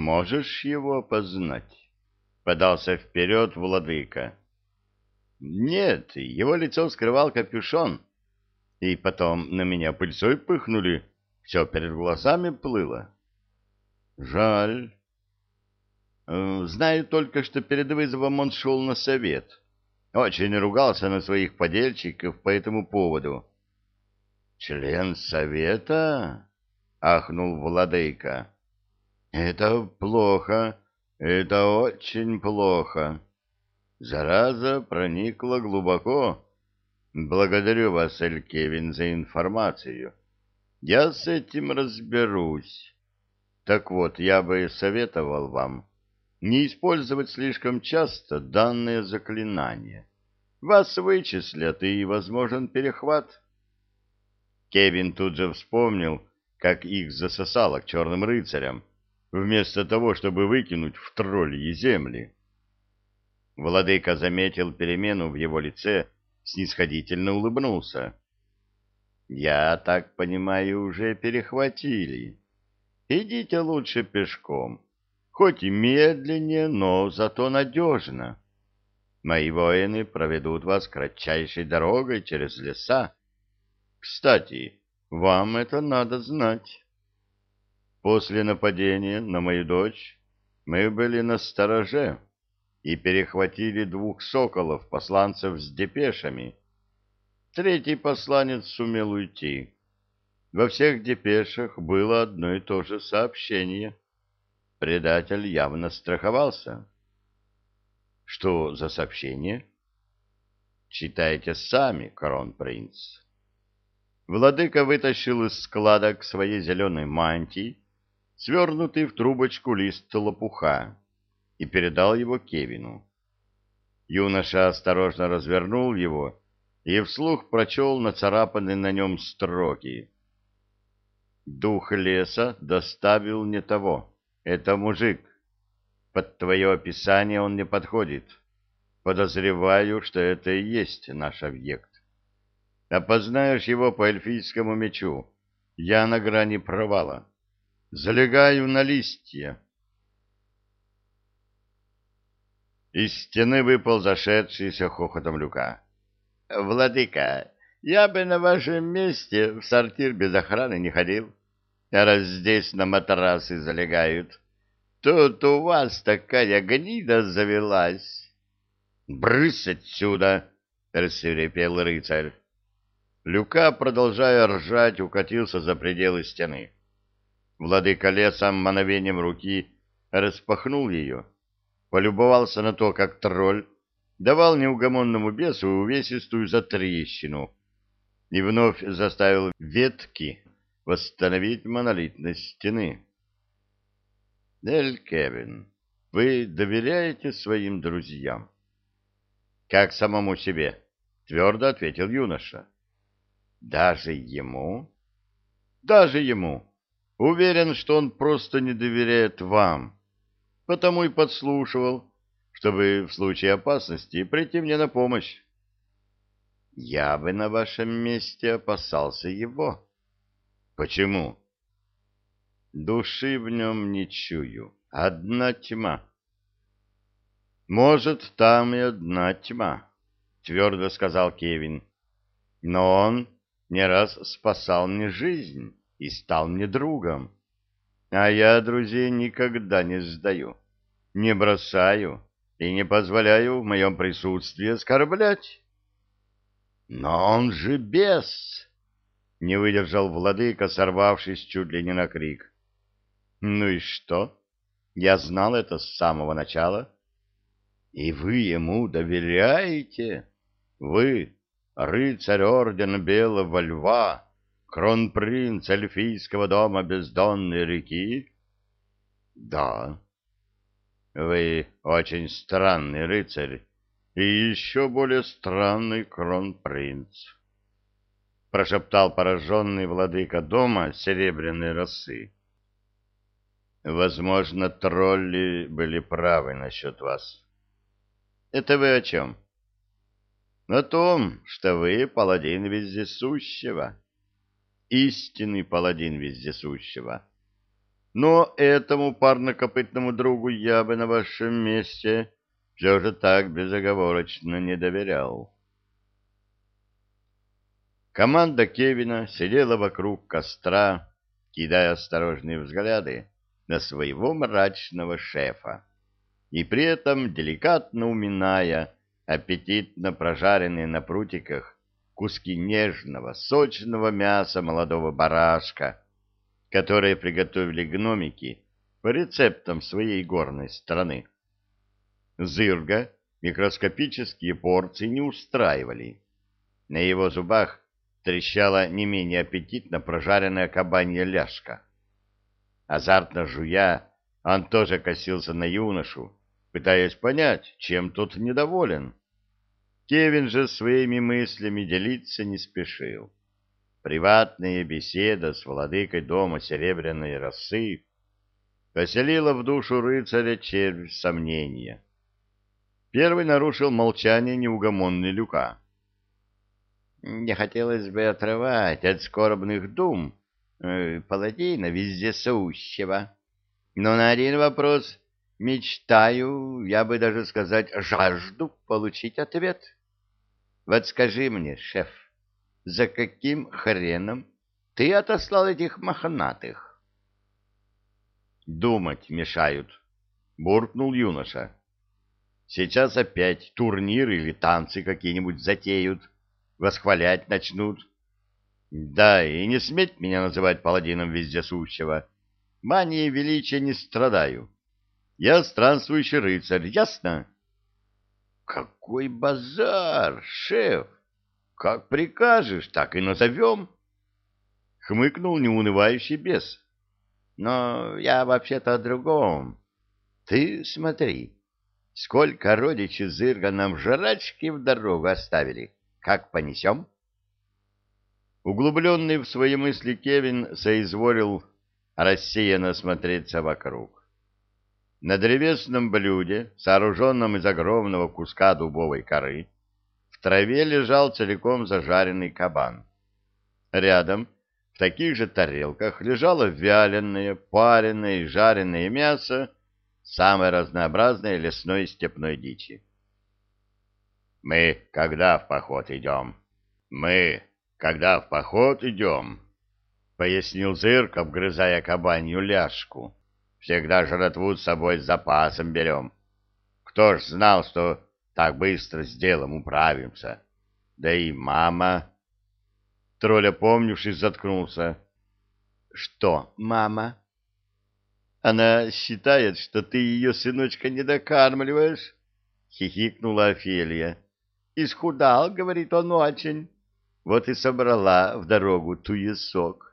Можешь его познать? Подался вперед владыка. Нет, его лицо скрывал капюшон. И потом на меня пыльцой пыхнули, все перед глазами плыло. Жаль. Э, знаю только, что перед вызовом он шел на совет. Очень ругался на своих подельщиков по этому поводу. «Член совета?» — ахнул владыка. «Это плохо, это очень плохо. Зараза проникла глубоко. Благодарю вас, Элькевин, за информацию. Я с этим разберусь. Так вот, я бы советовал вам не использовать слишком часто данное заклинание. Вас вычислят, и возможен перехват. Кевин тут же вспомнил, как их засосало к черным рыцарям, вместо того, чтобы выкинуть в тролльи земли. Владыка заметил перемену в его лице, снисходительно улыбнулся. «Я так понимаю, уже перехватили. Идите лучше пешком, хоть и медленнее, но зато надежно. Мои воины проведут вас кратчайшей дорогой через леса, кстати, вам это надо знать. После нападения на мою дочь мы были на стороже и перехватили двух соколов, посланцев с депешами. Третий посланец сумел уйти. Во всех депешах было одно и то же сообщение. Предатель явно страховался. Что за сообщение? Читайте сами, кронпринц. Владыка вытащил из складок своей зеленой мантии свернутый в трубочку лист лопуха и передал его Кевину. Юноша осторожно развернул его и вслух прочел нацарапанные на нем строки. «Дух леса доставил не того. Это мужик. Под твое описание он не подходит. Подозреваю, что это и есть наш объект. Опознаешь его по эльфийскому мечу. Я на грани провала. Залегаю на листья. Из стены выпал зашедшийся хохотом люка. «Владыка, я бы на вашем месте в сортир без охраны не ходил, раз здесь на матрасы залегают. Тут у вас такая гнида завелась». «Брысь отсюда!» — рассверепел рыцарь. Люка, продолжая ржать, укатился за пределы стены. Владыка лесом мановением руки распахнул ее, полюбовался на то, как тролль давал неугомонному бесу увесистую затрещину и вновь заставил ветки восстановить монолитность стены. — Эль Кевин, вы доверяете своим друзьям? — Как самому себе, — твердо ответил юноша. — даже ему? Даже ему. Уверен, что он просто не доверяет вам. Потому и подслушивал, чтобы в случае опасности прийти мне на помощь. Я бы на вашем месте опасался его. Почему? Души в нем не чую. Одна тьма. Может, там и одна тьма, твердо сказал Кевин. Но он не раз спасал мне жизнь и стал мне другом. А я друзей никогда не сдаю, не бросаю и не позволяю в моем присутствии оскорблять. Но он же бес! — не выдержал владыка, сорвавшись чуть ли не на крик. — Ну и что? Я знал это с самого начала. — И вы ему доверяете? Вы, рыцарь ордена Белого Льва, кронпринц эльфийского дома Бездонной реки? Да. Вы очень странный рыцарь и еще более странный кронпринц. Прошептал пораженный владыка дома серебряной росы. Возможно, тролли были правы насчет вас. Это вы о чем? — о том, что вы паладин вездесущего, истинный паладин вездесущего. Но этому парнокопытному другу я бы на вашем месте все же так безоговорочно не доверял. Команда Кевина сидела вокруг костра, кидая осторожные взгляды на своего мрачного шефа и при этом деликатно уминая аппетитно прожаренные на прутиках куски нежного, сочного мяса молодого барашка, которые приготовили гномики по рецептам своей горной страны. Зырга микроскопические порции не устраивали. На его зубах трещала не менее аппетитно прожаренная кабанья ляжка. Азартно жуя, он тоже косился на юношу, пытаясь понять, чем тот недоволен. Кевин же своими мыслями делиться не спешил. Приватная беседа с владыкой дома Серебряной Росы поселила в душу рыцаря червь сомнения. Первый нарушил молчание неугомонный Люка. «Не хотелось бы отрывать от скорбных дум э, паладина вездесущего, но на один вопрос мечтаю, я бы даже сказать, жажду получить ответ. Вот скажи мне, шеф, за каким хреном ты отослал этих мохнатых?» «Думать мешают», — буркнул юноша. Сейчас опять турниры или танцы какие-нибудь затеют, восхвалять начнут. Да, и не сметь меня называть паладином вездесущего. Манией величия не страдаю. Я странствующий рыцарь, ясно? Какой базар, шеф! Как прикажешь, так и назовем. Хмыкнул неунывающий бес. Но я вообще-то о другом. Ты смотри, Сколько родичи зырга нам жрачки в дорогу оставили. Как понесем? Углубленный в свои мысли Кевин соизволил рассеянно смотреться вокруг. На древесном блюде, сооруженном из огромного куска дубовой коры, в траве лежал целиком зажаренный кабан. Рядом, в таких же тарелках, лежало вяленое, пареное и жареное мясо самой разнообразной лесной степной дичи. «Мы когда в поход идем?» «Мы когда в поход идем?» — пояснил Зырк, обгрызая кабанью ляжку. «Всегда жратву с собой с запасом берем. Кто ж знал, что так быстро с делом управимся? Да и мама...» Тролль, опомнившись, заткнулся. «Что, мама?» Она считает, что ты ее, сыночка, не докармливаешь? — хихикнула Офелия. — Исхудал, — говорит он, — очень. Вот и собрала в дорогу туесок.